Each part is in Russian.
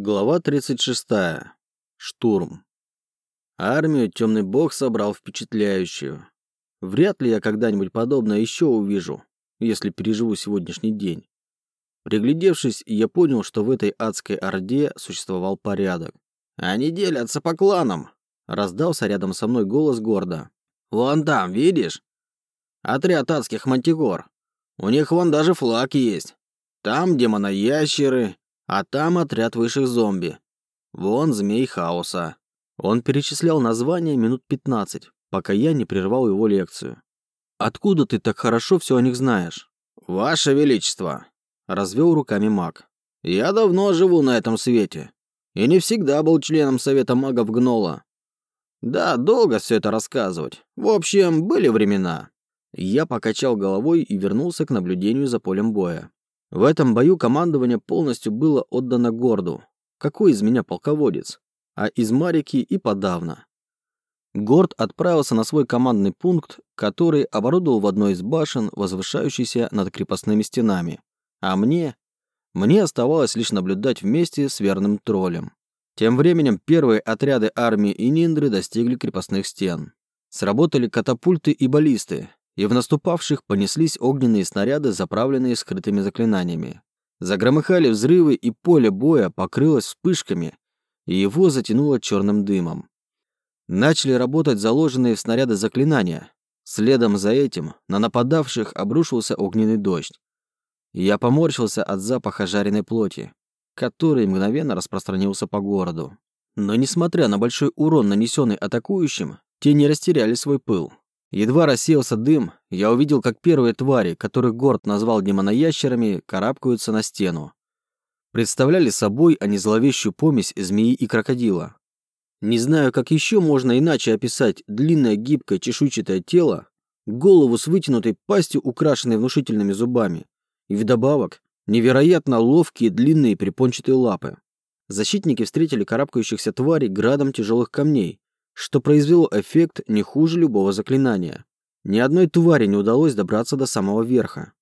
Глава 36. Штурм. Армию темный бог собрал впечатляющую. Вряд ли я когда-нибудь подобное еще увижу, если переживу сегодняшний день. Приглядевшись, я понял, что в этой адской орде существовал порядок. «Они делятся по кланам!» — раздался рядом со мной голос гордо. «Вон там, видишь? Отряд адских мантикор. У них вон даже флаг есть. Там демона-ящеры, а там отряд высших зомби. Вон змей хаоса. Он перечислял названия минут 15, пока я не прервал его лекцию. «Откуда ты так хорошо все о них знаешь?» «Ваше Величество!» – развел руками маг. «Я давно живу на этом свете. И не всегда был членом Совета магов Гнола. Да, долго все это рассказывать. В общем, были времена». Я покачал головой и вернулся к наблюдению за полем боя. В этом бою командование полностью было отдано Горду. Какой из меня полководец? А из Марики и подавно. Горд отправился на свой командный пункт, который оборудовал в одной из башен, возвышающейся над крепостными стенами. А мне? Мне оставалось лишь наблюдать вместе с верным троллем. Тем временем первые отряды армии и Ниндры достигли крепостных стен. Сработали катапульты и баллисты, и в наступавших понеслись огненные снаряды, заправленные скрытыми заклинаниями. Загромыхали взрывы, и поле боя покрылось вспышками, и его затянуло черным дымом. Начали работать заложенные в снаряды заклинания. Следом за этим на нападавших обрушился огненный дождь. Я поморщился от запаха жареной плоти, который мгновенно распространился по городу. Но несмотря на большой урон, нанесенный атакующим, те не растеряли свой пыл. Едва рассеялся дым, я увидел, как первые твари, которых Горд назвал демоноящерами, карабкаются на стену. Представляли собой они зловещую помесь змеи и крокодила. Не знаю, как еще можно иначе описать длинное гибкое чешуйчатое тело, голову с вытянутой пастью, украшенной внушительными зубами, и вдобавок невероятно ловкие длинные припончатые лапы. Защитники встретили карабкающихся тварей градом тяжелых камней, что произвело эффект не хуже любого заклинания. Ни одной твари не удалось добраться до самого верха.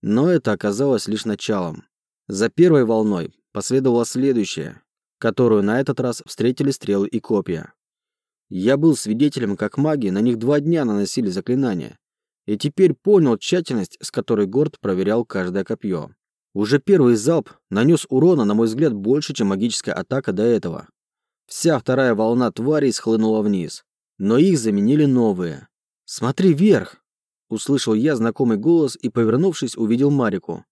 Но это оказалось лишь началом. За первой волной последовала следующая, которую на этот раз встретили стрелы и копья. Я был свидетелем, как маги на них два дня наносили заклинания, и теперь понял тщательность, с которой Горд проверял каждое копье. Уже первый залп нанес урона, на мой взгляд, больше, чем магическая атака до этого. Вся вторая волна тварей схлынула вниз, но их заменили новые. «Смотри вверх!» Услышал я знакомый голос и, повернувшись, увидел Марику.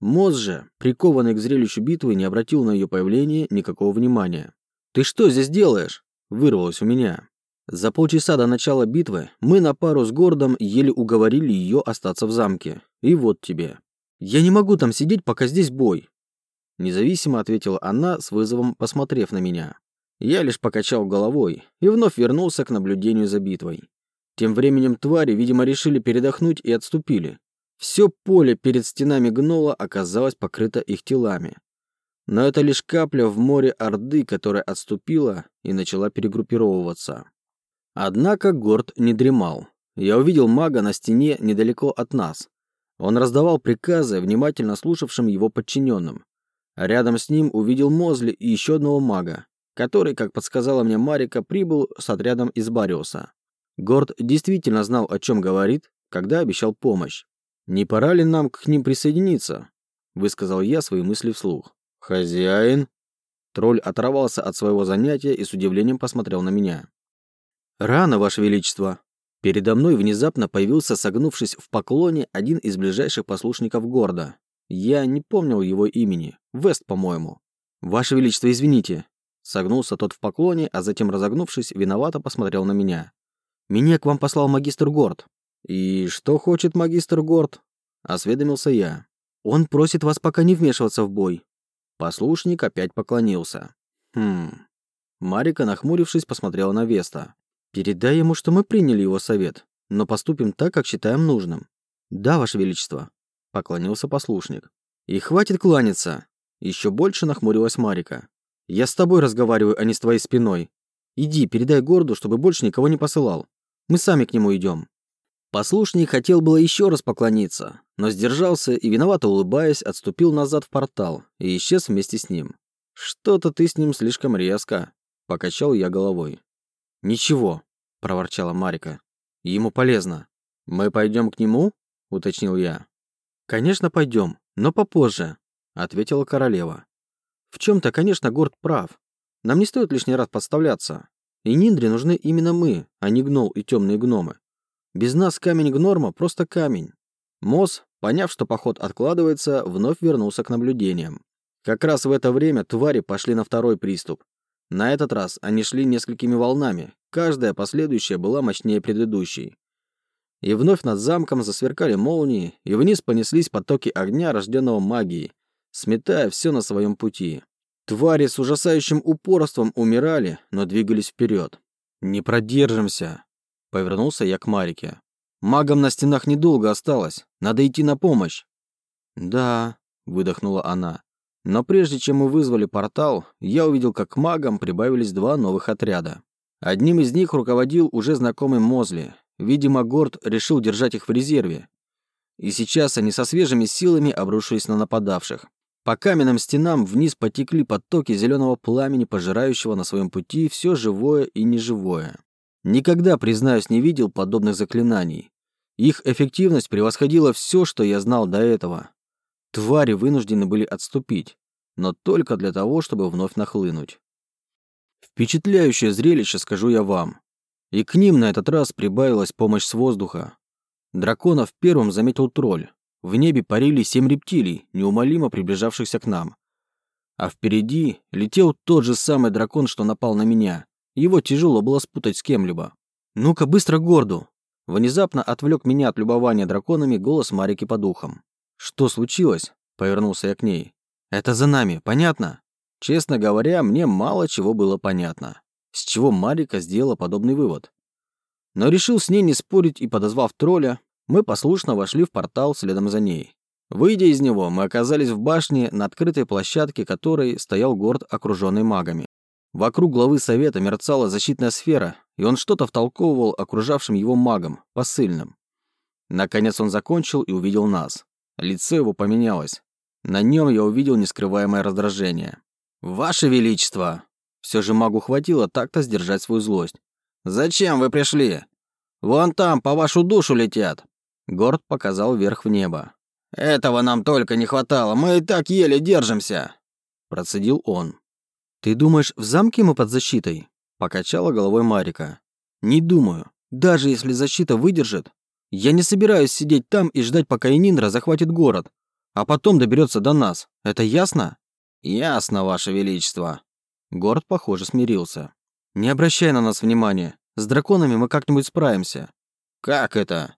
Моз же, прикованный к зрелищу битвы, не обратил на ее появление никакого внимания. «Ты что здесь делаешь?» – вырвалось у меня. За полчаса до начала битвы мы на пару с Гордом еле уговорили ее остаться в замке. И вот тебе. «Я не могу там сидеть, пока здесь бой», – независимо ответила она, с вызовом посмотрев на меня. Я лишь покачал головой и вновь вернулся к наблюдению за битвой. Тем временем твари, видимо, решили передохнуть и отступили. Все поле перед стенами гнола оказалось покрыто их телами. Но это лишь капля в море Орды, которая отступила и начала перегруппировываться. Однако Горд не дремал. Я увидел мага на стене недалеко от нас. Он раздавал приказы внимательно слушавшим его подчиненным. рядом с ним увидел Мозли и еще одного мага, который, как подсказала мне Марика, прибыл с отрядом из Бариуса. Горд действительно знал, о чем говорит, когда обещал помощь. «Не пора ли нам к ним присоединиться?» – высказал я свои мысли вслух. «Хозяин?» Тролль оторвался от своего занятия и с удивлением посмотрел на меня. «Рано, Ваше Величество!» Передо мной внезапно появился, согнувшись в поклоне, один из ближайших послушников Горда. Я не помнил его имени. Вест, по-моему. «Ваше Величество, извините. Согнулся тот в поклоне, а затем, разогнувшись, виновато посмотрел на меня. «Меня к вам послал магистр Горд». «И что хочет магистр Горд?» Осведомился я. «Он просит вас пока не вмешиваться в бой». Послушник опять поклонился. «Хм...» Марика, нахмурившись, посмотрела на Веста. «Передай ему, что мы приняли его совет, но поступим так, как считаем нужным». «Да, Ваше Величество», — поклонился послушник. «И хватит кланяться!» Еще больше нахмурилась Марика. Я с тобой разговариваю, а не с твоей спиной. Иди, передай Горду, чтобы больше никого не посылал. Мы сами к нему идем. Послушник хотел было еще раз поклониться, но сдержался и, виновато улыбаясь, отступил назад в портал и исчез вместе с ним. Что-то ты с ним слишком резко, покачал я головой. Ничего, проворчала Марика. Ему полезно. Мы пойдем к нему? уточнил я. Конечно, пойдем, но попозже, ответила королева. В чем-то, конечно, Горд прав. Нам не стоит лишний раз подставляться. И Ниндре нужны именно мы, а не гнол и темные гномы. Без нас камень Гнорма просто камень. Мос, поняв, что поход откладывается, вновь вернулся к наблюдениям. Как раз в это время твари пошли на второй приступ. На этот раз они шли несколькими волнами, каждая последующая была мощнее предыдущей. И вновь над замком засверкали молнии, и вниз понеслись потоки огня, рожденного магией, сметая все на своем пути. Твари с ужасающим упорством умирали, но двигались вперед. «Не продержимся!» Повернулся я к Марике. «Магам на стенах недолго осталось. Надо идти на помощь». «Да», — выдохнула она. Но прежде чем мы вызвали портал, я увидел, как к магам прибавились два новых отряда. Одним из них руководил уже знакомый Мозли. Видимо, Горд решил держать их в резерве. И сейчас они со свежими силами обрушились на нападавших. По каменным стенам вниз потекли потоки зеленого пламени, пожирающего на своем пути все живое и неживое. Никогда, признаюсь, не видел подобных заклинаний. Их эффективность превосходила все, что я знал до этого. Твари вынуждены были отступить, но только для того, чтобы вновь нахлынуть. Впечатляющее зрелище, скажу я вам. И к ним на этот раз прибавилась помощь с воздуха. Драконов первым заметил тролль. В небе парили семь рептилий, неумолимо приближавшихся к нам. А впереди летел тот же самый дракон, что напал на меня. Его тяжело было спутать с кем-либо. «Ну-ка, быстро горду!» Внезапно отвлек меня от любования драконами голос Марики по духам. «Что случилось?» – повернулся я к ней. «Это за нами, понятно?» Честно говоря, мне мало чего было понятно. С чего Марика сделала подобный вывод. Но решил с ней не спорить и, подозвав тролля, мы послушно вошли в портал следом за ней. Выйдя из него, мы оказались в башне на открытой площадке, которой стоял город, окруженный магами. Вокруг главы совета мерцала защитная сфера, и он что-то втолковывал окружавшим его магам, посыльным. Наконец он закончил и увидел нас. Лицо его поменялось. На нем я увидел нескрываемое раздражение. «Ваше Величество!» Все же магу хватило так-то сдержать свою злость. «Зачем вы пришли? Вон там по вашу душу летят!» Горд показал вверх в небо. «Этого нам только не хватало, мы и так еле держимся!» Процедил он. «Ты думаешь, в замке мы под защитой?» Покачала головой Марика. «Не думаю. Даже если защита выдержит, я не собираюсь сидеть там и ждать, пока Ининдра захватит город, а потом доберется до нас. Это ясно?» «Ясно, Ваше Величество». Город, похоже, смирился. «Не обращай на нас внимания. С драконами мы как-нибудь справимся». «Как это?»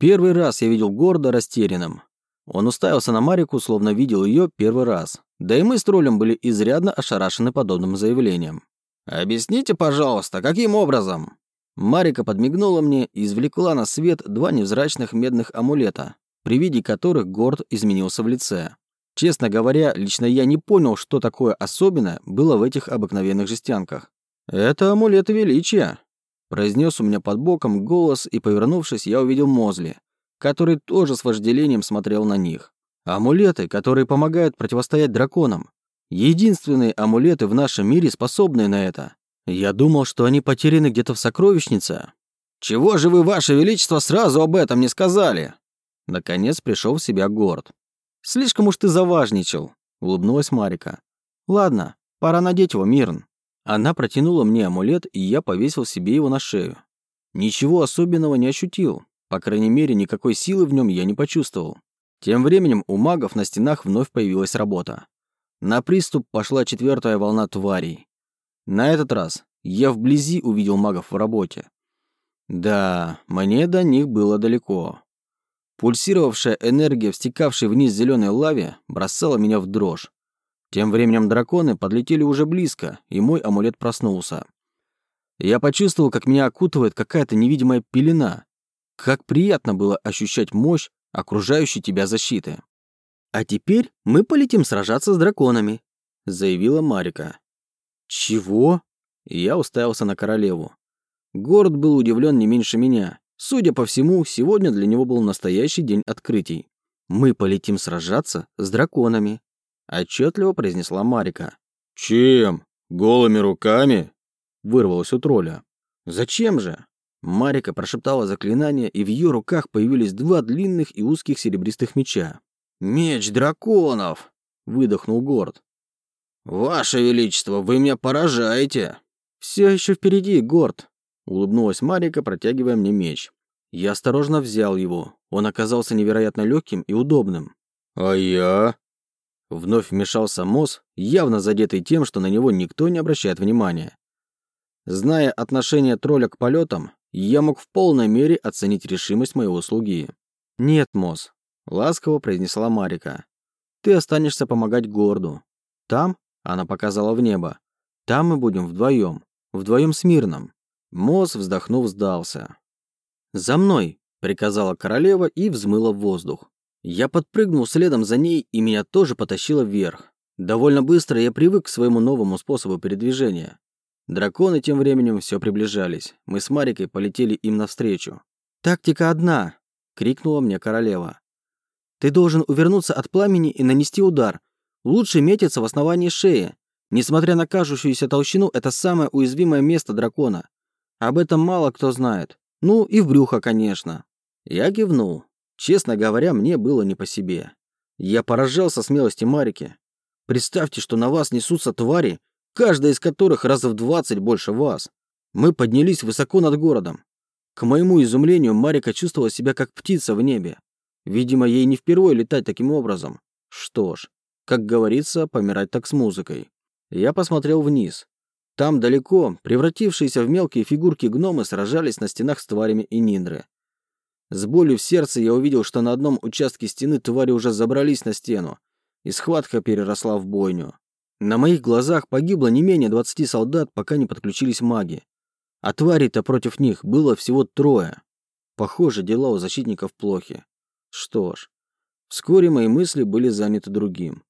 Первый раз я видел Горда растерянным. Он уставился на Марику, словно видел ее первый раз. Да и мы с троллем были изрядно ошарашены подобным заявлением. «Объясните, пожалуйста, каким образом?» Марика подмигнула мне и извлекла на свет два невзрачных медных амулета, при виде которых Горд изменился в лице. Честно говоря, лично я не понял, что такое особенное было в этих обыкновенных жестянках. «Это амулеты величия», Произнес у меня под боком голос, и, повернувшись, я увидел Мозли, который тоже с вожделением смотрел на них. Амулеты, которые помогают противостоять драконам. Единственные амулеты в нашем мире, способные на это. Я думал, что они потеряны где-то в сокровищнице. «Чего же вы, Ваше Величество, сразу об этом не сказали?» Наконец пришел в себя Горд. «Слишком уж ты заважничал», — улыбнулась Марика. «Ладно, пора надеть его, Мирн». Она протянула мне амулет, и я повесил себе его на шею. Ничего особенного не ощутил. По крайней мере, никакой силы в нем я не почувствовал. Тем временем у магов на стенах вновь появилась работа. На приступ пошла четвертая волна тварей. На этот раз я вблизи увидел магов в работе. Да, мне до них было далеко. Пульсировавшая энергия, встекавшей вниз зеленой лаве, бросала меня в дрожь. Тем временем драконы подлетели уже близко, и мой амулет проснулся. Я почувствовал, как меня окутывает какая-то невидимая пелена. Как приятно было ощущать мощь окружающей тебя защиты. «А теперь мы полетим сражаться с драконами», — заявила Марика. «Чего?» Я уставился на королеву. Город был удивлен не меньше меня. Судя по всему, сегодня для него был настоящий день открытий. «Мы полетим сражаться с драконами», отчетливо произнесла Марика. «Чем? Голыми руками?» Вырвалось у тролля. «Зачем же?» Марика прошептала заклинание, и в ее руках появились два длинных и узких серебристых меча. «Меч драконов!» – выдохнул Горд. «Ваше Величество, вы меня поражаете!» «Все еще впереди, Горд!» – улыбнулась Марика, протягивая мне меч. Я осторожно взял его. Он оказался невероятно легким и удобным. «А я?» Вновь вмешался Мосс, явно задетый тем, что на него никто не обращает внимания. Зная отношение тролля к полетам, я мог в полной мере оценить решимость моего слуги. «Нет, Мосс», — ласково произнесла Марика. «Ты останешься помогать Горду. Там, — она показала в небо, — там мы будем вдвоем, вдвоем с Мирном». Мосс, вздохнув, сдался. «За мной!» — приказала королева и взмыла в воздух. Я подпрыгнул следом за ней, и меня тоже потащило вверх. Довольно быстро я привык к своему новому способу передвижения. Драконы тем временем все приближались. Мы с Марикой полетели им навстречу. «Тактика одна!» — крикнула мне королева. «Ты должен увернуться от пламени и нанести удар. Лучше метиться в основании шеи. Несмотря на кажущуюся толщину, это самое уязвимое место дракона. Об этом мало кто знает. Ну и в брюхо, конечно. Я кивнул. Честно говоря, мне было не по себе. Я поражался смелости Марики. Представьте, что на вас несутся твари, каждая из которых раза в двадцать больше вас. Мы поднялись высоко над городом. К моему изумлению, Марика чувствовала себя как птица в небе. Видимо, ей не впервые летать таким образом. Что ж, как говорится, помирать так с музыкой. Я посмотрел вниз. Там далеко, превратившиеся в мелкие фигурки гномы сражались на стенах с тварями и ниндры. С болью в сердце я увидел, что на одном участке стены твари уже забрались на стену, и схватка переросла в бойню. На моих глазах погибло не менее 20 солдат, пока не подключились маги. А тварей-то против них было всего трое. Похоже, дела у защитников плохи. Что ж, вскоре мои мысли были заняты другим.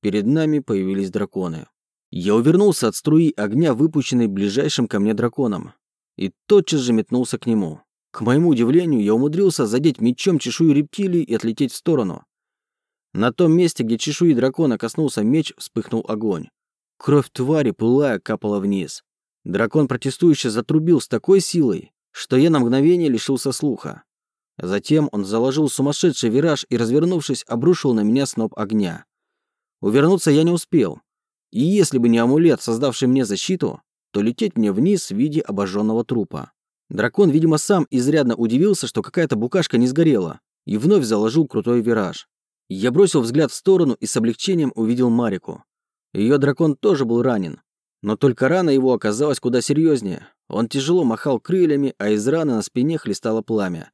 Перед нами появились драконы. Я увернулся от струи огня, выпущенной ближайшим ко мне драконом, и тотчас же метнулся к нему. К моему удивлению, я умудрился задеть мечом чешую рептилии и отлететь в сторону. На том месте, где чешуи дракона коснулся меч, вспыхнул огонь. Кровь твари, пылая, капала вниз. Дракон протестующе затрубил с такой силой, что я на мгновение лишился слуха. Затем он заложил сумасшедший вираж и, развернувшись, обрушил на меня сноп огня. Увернуться я не успел. И если бы не амулет, создавший мне защиту, то лететь мне вниз в виде обожженного трупа. Дракон, видимо, сам изрядно удивился, что какая-то букашка не сгорела, и вновь заложил крутой вираж. Я бросил взгляд в сторону и с облегчением увидел Марику. Ее дракон тоже был ранен, но только рана его оказалась куда серьезнее. Он тяжело махал крыльями, а из раны на спине хлестало пламя.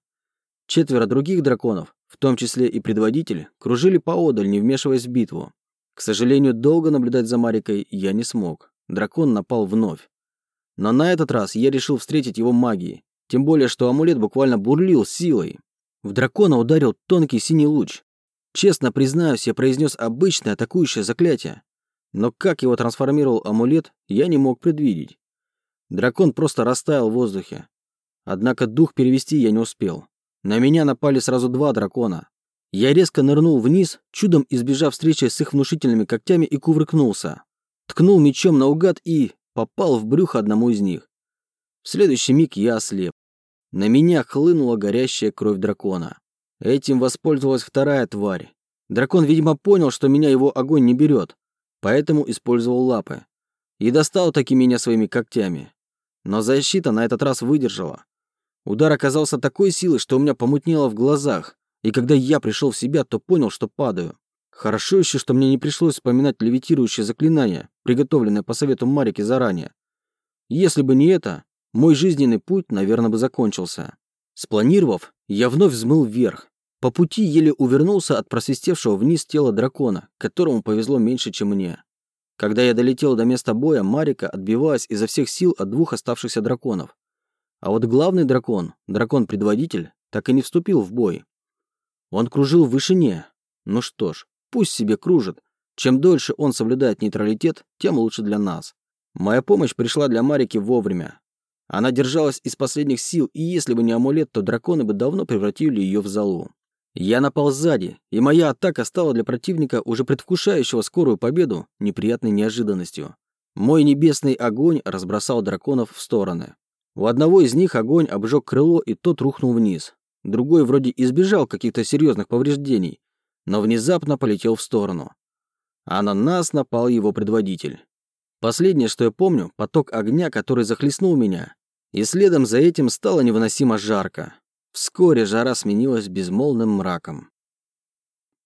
Четверо других драконов, в том числе и предводитель, кружили поодаль, не вмешиваясь в битву. К сожалению, долго наблюдать за Марикой я не смог. Дракон напал вновь. Но на этот раз я решил встретить его магией. Тем более, что амулет буквально бурлил силой. В дракона ударил тонкий синий луч. Честно признаюсь, я произнес обычное атакующее заклятие. Но как его трансформировал амулет, я не мог предвидеть. Дракон просто растаял в воздухе. Однако дух перевести я не успел. На меня напали сразу два дракона. Я резко нырнул вниз, чудом избежав встречи с их внушительными когтями и кувыркнулся. Ткнул мечом наугад и попал в брюхо одному из них. В следующий миг я ослеп. На меня хлынула горящая кровь дракона. Этим воспользовалась вторая тварь. Дракон, видимо, понял, что меня его огонь не берет, поэтому использовал лапы. И достал таки меня своими когтями. Но защита на этот раз выдержала. Удар оказался такой силой, что у меня помутнело в глазах, и когда я пришел в себя, то понял, что падаю. Хорошо еще, что мне не пришлось вспоминать левитирующее заклинание, приготовленное по совету Марики заранее. Если бы не это, мой жизненный путь, наверное, бы закончился. Спланировав, я вновь взмыл вверх. По пути еле увернулся от просвистевшего вниз тела дракона, которому повезло меньше, чем мне. Когда я долетел до места боя, Марика отбивалась изо всех сил от двух оставшихся драконов. А вот главный дракон, дракон-предводитель, так и не вступил в бой. Он кружил в вышине. Ну что ж, пусть себе кружит. Чем дольше он соблюдает нейтралитет, тем лучше для нас. Моя помощь пришла для Марики вовремя. Она держалась из последних сил, и если бы не амулет, то драконы бы давно превратили ее в залу. Я напал сзади, и моя атака стала для противника, уже предвкушающего скорую победу, неприятной неожиданностью. Мой небесный огонь разбросал драконов в стороны. У одного из них огонь обжег крыло, и тот рухнул вниз. Другой вроде избежал каких-то серьезных повреждений, но внезапно полетел в сторону. А на нас напал его предводитель. Последнее, что я помню, поток огня, который захлестнул меня. И следом за этим стало невыносимо жарко. Вскоре жара сменилась безмолвным мраком.